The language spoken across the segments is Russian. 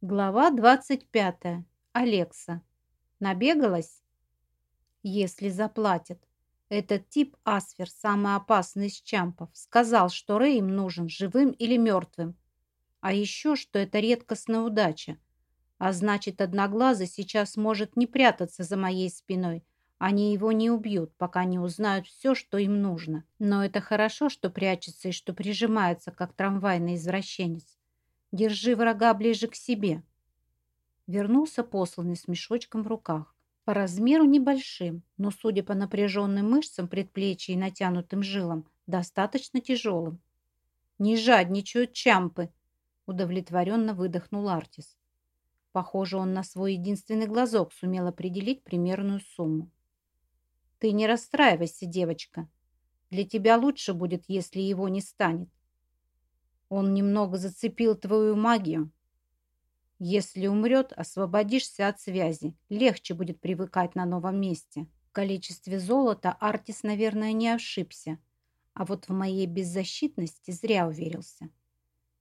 Глава 25. Алекса. Набегалась? Если заплатят. Этот тип Асфер, самый опасный из чампов, сказал, что Рэй им нужен живым или мертвым. А еще, что это редкостная удача. А значит, Одноглазый сейчас может не прятаться за моей спиной. Они его не убьют, пока не узнают все, что им нужно. Но это хорошо, что прячется и что прижимается, как трамвайный извращенец. Держи врага ближе к себе. Вернулся посланный с мешочком в руках. По размеру небольшим, но, судя по напряженным мышцам предплечья и натянутым жилам, достаточно тяжелым. «Не жадничают чампы!» – удовлетворенно выдохнул Артис. Похоже, он на свой единственный глазок сумел определить примерную сумму. «Ты не расстраивайся, девочка. Для тебя лучше будет, если его не станет. Он немного зацепил твою магию. Если умрет, освободишься от связи. Легче будет привыкать на новом месте. В количестве золота Артис, наверное, не ошибся. А вот в моей беззащитности зря уверился.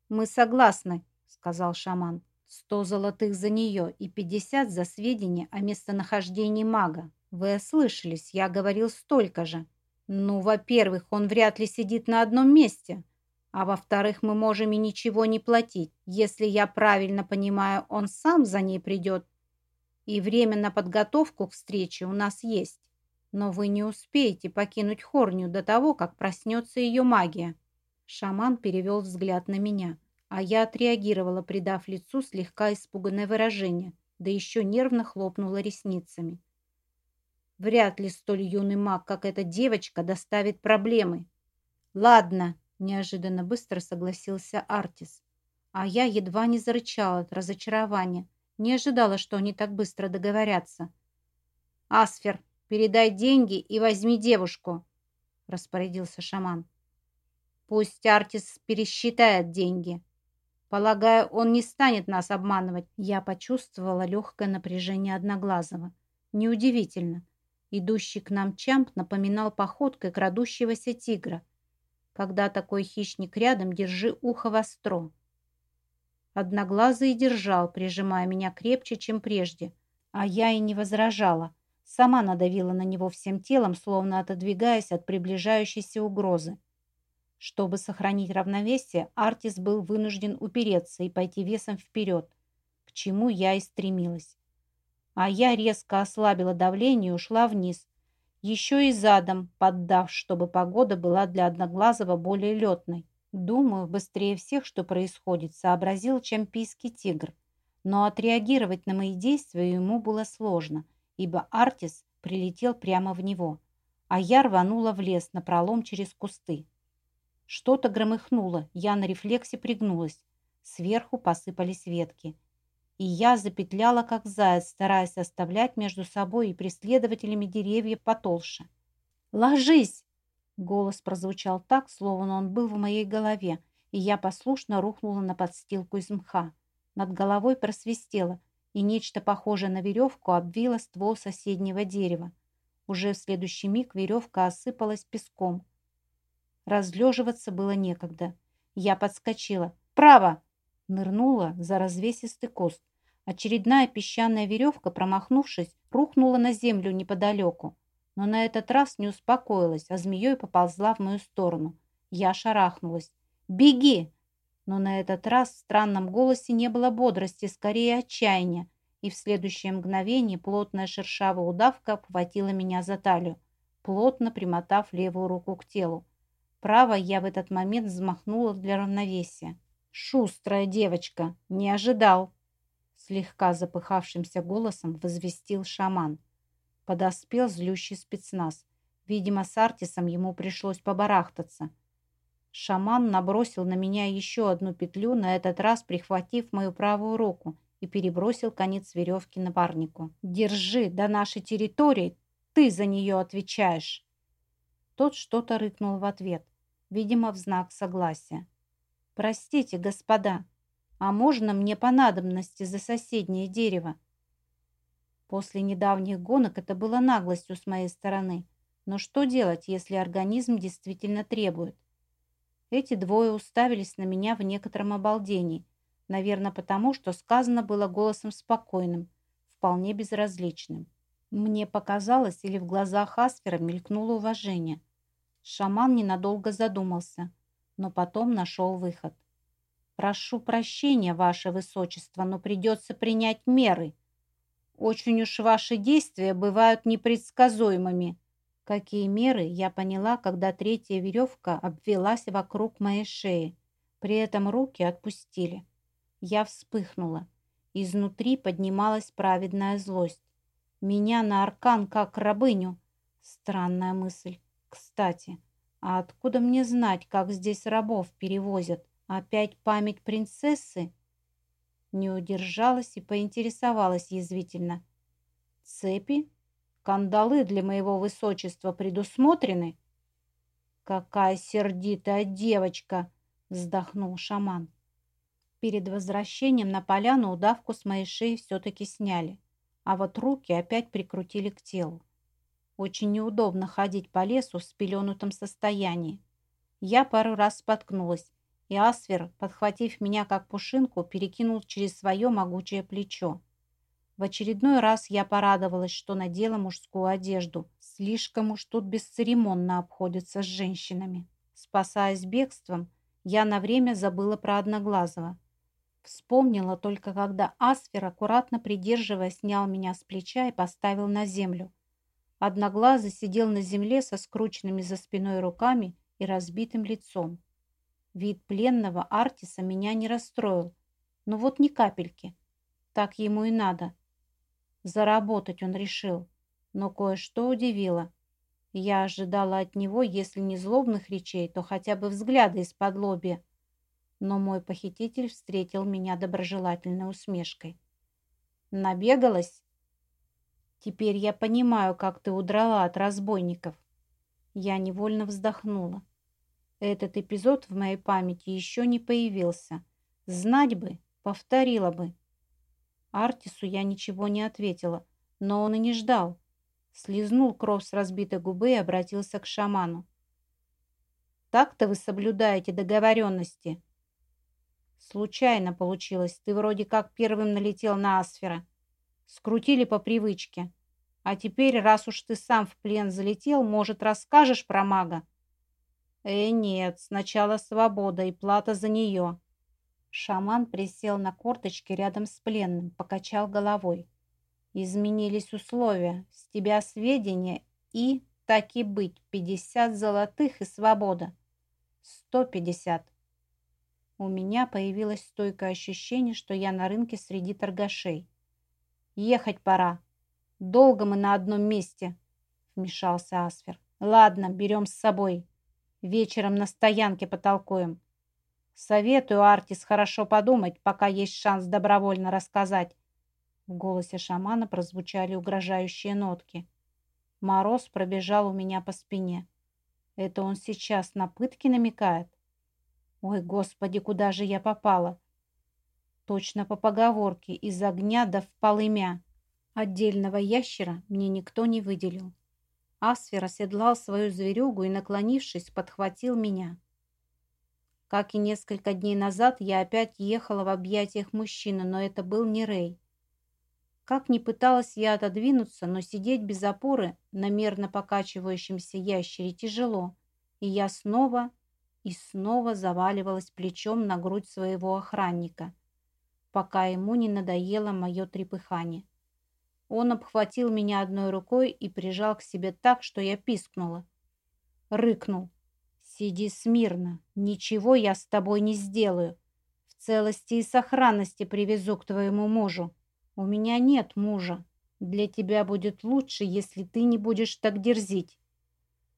«Мы согласны», — сказал шаман. «Сто золотых за нее и пятьдесят за сведения о местонахождении мага. Вы ослышались, я говорил столько же. Ну, во-первых, он вряд ли сидит на одном месте. А во-вторых, мы можем и ничего не платить. Если я правильно понимаю, он сам за ней придет. И время на подготовку к встрече у нас есть. Но вы не успеете покинуть Хорнию до того, как проснется ее магия. Шаман перевел взгляд на меня, а я отреагировала, придав лицу слегка испуганное выражение, да еще нервно хлопнула ресницами. Вряд ли столь юный маг, как эта девочка, доставит проблемы. Ладно, Неожиданно быстро согласился Артис. А я едва не зарычала от разочарования. Не ожидала, что они так быстро договорятся. «Асфер, передай деньги и возьми девушку», — распорядился шаман. «Пусть Артис пересчитает деньги. Полагаю, он не станет нас обманывать». Я почувствовала легкое напряжение Одноглазого. Неудивительно. Идущий к нам Чамп напоминал походкой крадущегося тигра — когда такой хищник рядом, держи ухо востро. Одноглазый держал, прижимая меня крепче, чем прежде, а я и не возражала. Сама надавила на него всем телом, словно отодвигаясь от приближающейся угрозы. Чтобы сохранить равновесие, Артис был вынужден упереться и пойти весом вперед, к чему я и стремилась. А я резко ослабила давление и ушла вниз, еще и задом поддав, чтобы погода была для Одноглазого более летной. Думаю, быстрее всех, что происходит, сообразил чемпийский тигр. Но отреагировать на мои действия ему было сложно, ибо Артис прилетел прямо в него, а я рванула в лес на пролом через кусты. Что-то громыхнуло, я на рефлексе пригнулась. Сверху посыпались ветки и я запетляла, как заяц, стараясь оставлять между собой и преследователями деревья потолще. «Ложись!» Голос прозвучал так, словно он был в моей голове, и я послушно рухнула на подстилку из мха. Над головой просвистело, и нечто похожее на веревку обвило ствол соседнего дерева. Уже в следующий миг веревка осыпалась песком. Разлеживаться было некогда. Я подскочила. «Право!» Нырнула за развесистый куст. Очередная песчаная веревка, промахнувшись, рухнула на землю неподалеку. Но на этот раз не успокоилась, а змеей поползла в мою сторону. Я шарахнулась. «Беги!» Но на этот раз в странном голосе не было бодрости, скорее отчаяния. И в следующее мгновение плотная шершавая удавка обхватила меня за талию, плотно примотав левую руку к телу. Право я в этот момент взмахнула для равновесия. «Шустрая девочка! Не ожидал!» Слегка запыхавшимся голосом возвестил шаман. Подоспел злющий спецназ. Видимо, с Артисом ему пришлось побарахтаться. Шаман набросил на меня еще одну петлю, на этот раз прихватив мою правую руку и перебросил конец веревки напарнику. «Держи, до нашей территории ты за нее отвечаешь!» Тот что-то рыкнул в ответ, видимо, в знак согласия. «Простите, господа, а можно мне по надобности за соседнее дерево? После недавних гонок это было наглостью с моей стороны. Но что делать, если организм действительно требует? Эти двое уставились на меня в некотором обалдении. Наверное, потому, что сказано было голосом спокойным, вполне безразличным. Мне показалось, или в глазах Асфера мелькнуло уважение. Шаман ненадолго задумался, но потом нашел выход. «Прошу прощения, ваше высочество, но придется принять меры. Очень уж ваши действия бывают непредсказуемыми». Какие меры, я поняла, когда третья веревка обвелась вокруг моей шеи. При этом руки отпустили. Я вспыхнула. Изнутри поднималась праведная злость. Меня на аркан как рабыню. Странная мысль. Кстати, а откуда мне знать, как здесь рабов перевозят? Опять память принцессы? Не удержалась и поинтересовалась язвительно. Цепи? Кандалы для моего высочества предусмотрены? Какая сердитая девочка! Вздохнул шаман. Перед возвращением на поляну удавку с моей шеи все-таки сняли, а вот руки опять прикрутили к телу. Очень неудобно ходить по лесу в спеленутом состоянии. Я пару раз споткнулась, и Асвер, подхватив меня как пушинку, перекинул через свое могучее плечо. В очередной раз я порадовалась, что надела мужскую одежду. Слишком уж тут бесцеремонно обходятся с женщинами. Спасаясь бегством, я на время забыла про Одноглазого. Вспомнила только, когда Асфер, аккуратно придерживая, снял меня с плеча и поставил на землю. Одноглазый сидел на земле со скрученными за спиной руками и разбитым лицом. Вид пленного Артиса меня не расстроил. Но вот ни капельки. Так ему и надо. Заработать он решил. Но кое-что удивило. Я ожидала от него, если не злобных речей, то хотя бы взгляда из-под лобья. Но мой похититель встретил меня доброжелательной усмешкой. «Набегалась?» Теперь я понимаю, как ты удрала от разбойников. Я невольно вздохнула. Этот эпизод в моей памяти еще не появился. Знать бы, повторила бы. Артису я ничего не ответила, но он и не ждал. Слизнул кровь с разбитой губы и обратился к шаману. «Так-то вы соблюдаете договоренности?» «Случайно получилось. Ты вроде как первым налетел на Асфера. Скрутили по привычке. А теперь, раз уж ты сам в плен залетел, может, расскажешь про мага? Э, нет, сначала свобода и плата за нее. Шаман присел на корточки рядом с пленным, покачал головой. Изменились условия, с тебя сведения и, так и быть, пятьдесят золотых и свобода. Сто пятьдесят. У меня появилось стойкое ощущение, что я на рынке среди торгашей. Ехать пора. Долго мы на одном месте, вмешался Асфер. Ладно, берем с собой. Вечером на стоянке потолкуем. Советую, Артис, хорошо подумать, пока есть шанс добровольно рассказать. В голосе шамана прозвучали угрожающие нотки. Мороз пробежал у меня по спине. Это он сейчас на пытки намекает? Ой, господи, куда же я попала? Точно по поговорке «из огня да в полымя». Отдельного ящера мне никто не выделил. Асфер оседлал свою зверюгу и, наклонившись, подхватил меня. Как и несколько дней назад, я опять ехала в объятиях мужчины, но это был не Рэй. Как ни пыталась я отодвинуться, но сидеть без опоры на мерно покачивающемся ящере тяжело, и я снова и снова заваливалась плечом на грудь своего охранника – пока ему не надоело мое трепыхание. Он обхватил меня одной рукой и прижал к себе так, что я пискнула. Рыкнул. «Сиди смирно, ничего я с тобой не сделаю. В целости и сохранности привезу к твоему мужу. У меня нет мужа. Для тебя будет лучше, если ты не будешь так дерзить.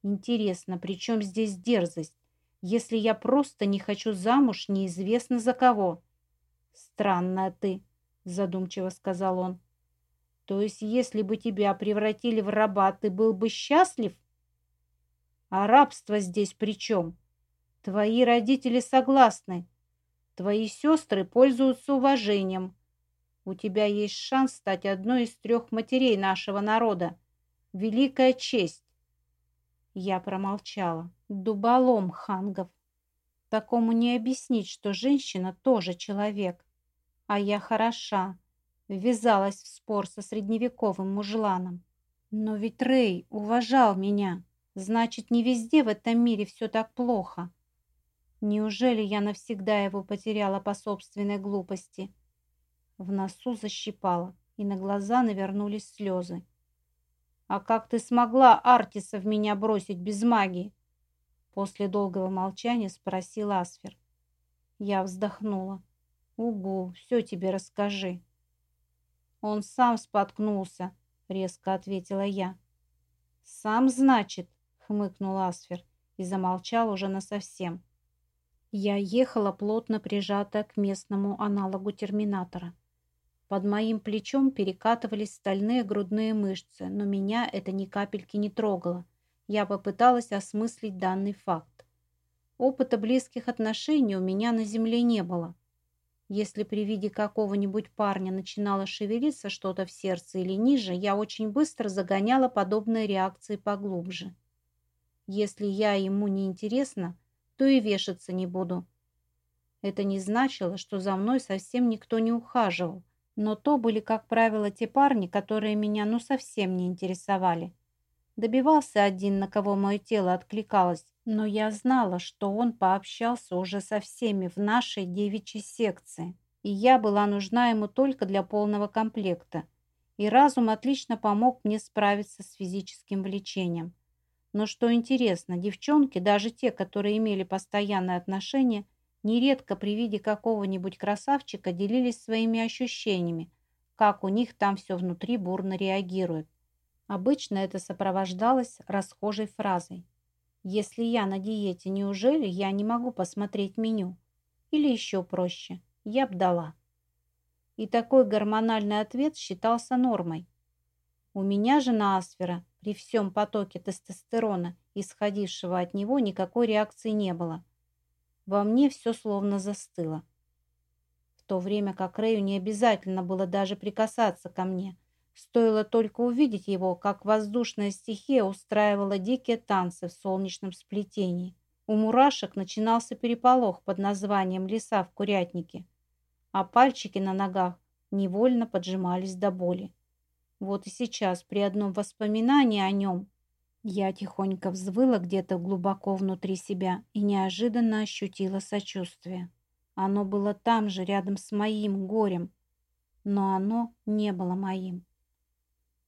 Интересно, при чем здесь дерзость, если я просто не хочу замуж неизвестно за кого?» «Странная ты», — задумчиво сказал он. «То есть, если бы тебя превратили в раба, ты был бы счастлив? А рабство здесь при чем? Твои родители согласны. Твои сестры пользуются уважением. У тебя есть шанс стать одной из трех матерей нашего народа. Великая честь». Я промолчала. Дуболом хангов. Такому не объяснить, что женщина тоже человек. А я хороша. Ввязалась в спор со средневековым мужланом. Но ведь Рэй уважал меня. Значит, не везде в этом мире все так плохо. Неужели я навсегда его потеряла по собственной глупости? В носу защипало, и на глаза навернулись слезы. «А как ты смогла Артиса в меня бросить без магии?» После долгого молчания спросил Асфер. Я вздохнула. «Угу, все тебе расскажи». «Он сам споткнулся», — резко ответила я. «Сам, значит?» — хмыкнул Асфер и замолчал уже насовсем. Я ехала плотно прижатая к местному аналогу терминатора. Под моим плечом перекатывались стальные грудные мышцы, но меня это ни капельки не трогало. Я попыталась осмыслить данный факт. Опыта близких отношений у меня на земле не было. Если при виде какого-нибудь парня начинало шевелиться что-то в сердце или ниже, я очень быстро загоняла подобные реакции поглубже. Если я ему не интересна, то и вешаться не буду. Это не значило, что за мной совсем никто не ухаживал. Но то были, как правило, те парни, которые меня ну совсем не интересовали. Добивался один, на кого мое тело откликалось, но я знала, что он пообщался уже со всеми в нашей девичьей секции, и я была нужна ему только для полного комплекта. И разум отлично помог мне справиться с физическим влечением. Но что интересно, девчонки, даже те, которые имели постоянное отношение, Нередко при виде какого-нибудь красавчика делились своими ощущениями, как у них там все внутри бурно реагирует. Обычно это сопровождалось расхожей фразой «Если я на диете, неужели я не могу посмотреть меню?» Или еще проще «Я б дала». И такой гормональный ответ считался нормой. У меня же на Асфера при всем потоке тестостерона, исходившего от него, никакой реакции не было. Во мне все словно застыло. В то время как Рэю не обязательно было даже прикасаться ко мне. Стоило только увидеть его, как воздушная стихия устраивала дикие танцы в солнечном сплетении. У мурашек начинался переполох под названием «Леса в курятнике», а пальчики на ногах невольно поджимались до боли. Вот и сейчас при одном воспоминании о нем я тихонько взвыла где-то глубоко внутри себя и неожиданно ощутила сочувствие. Оно было там же, рядом с моим горем, но оно не было моим.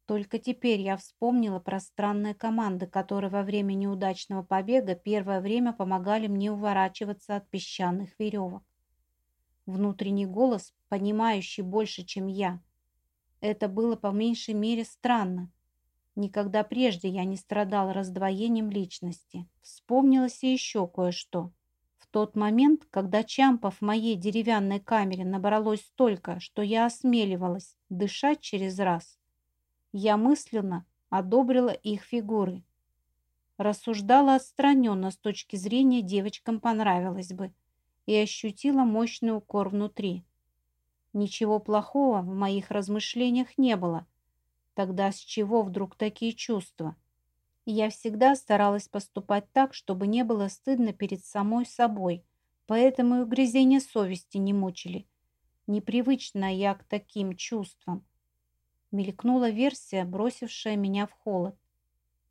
Только теперь я вспомнила про странные команды, которые во время неудачного побега первое время помогали мне уворачиваться от песчаных веревок. Внутренний голос, понимающий больше, чем я. Это было по меньшей мере странно. Никогда прежде я не страдал раздвоением личности. Вспомнилось и еще кое-что. В тот момент, когда чампов в моей деревянной камере набралось столько, что я осмеливалась дышать через раз, я мысленно одобрила их фигуры. Рассуждала отстраненно с точки зрения девочкам понравилось бы и ощутила мощный укор внутри. Ничего плохого в моих размышлениях не было, Тогда с чего вдруг такие чувства? Я всегда старалась поступать так, чтобы не было стыдно перед самой собой, поэтому и угрызения совести не мучили. Непривычна я к таким чувствам. Мелькнула версия, бросившая меня в холод.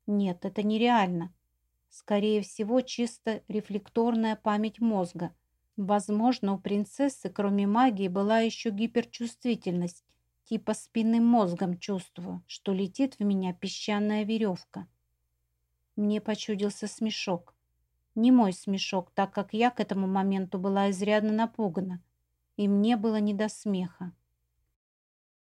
Нет, это нереально. Скорее всего, чисто рефлекторная память мозга. Возможно, у принцессы, кроме магии, была еще гиперчувствительность, Типа спинным мозгом чувствую, что летит в меня песчаная веревка. Мне почудился смешок. Не мой смешок, так как я к этому моменту была изрядно напугана, и мне было не до смеха.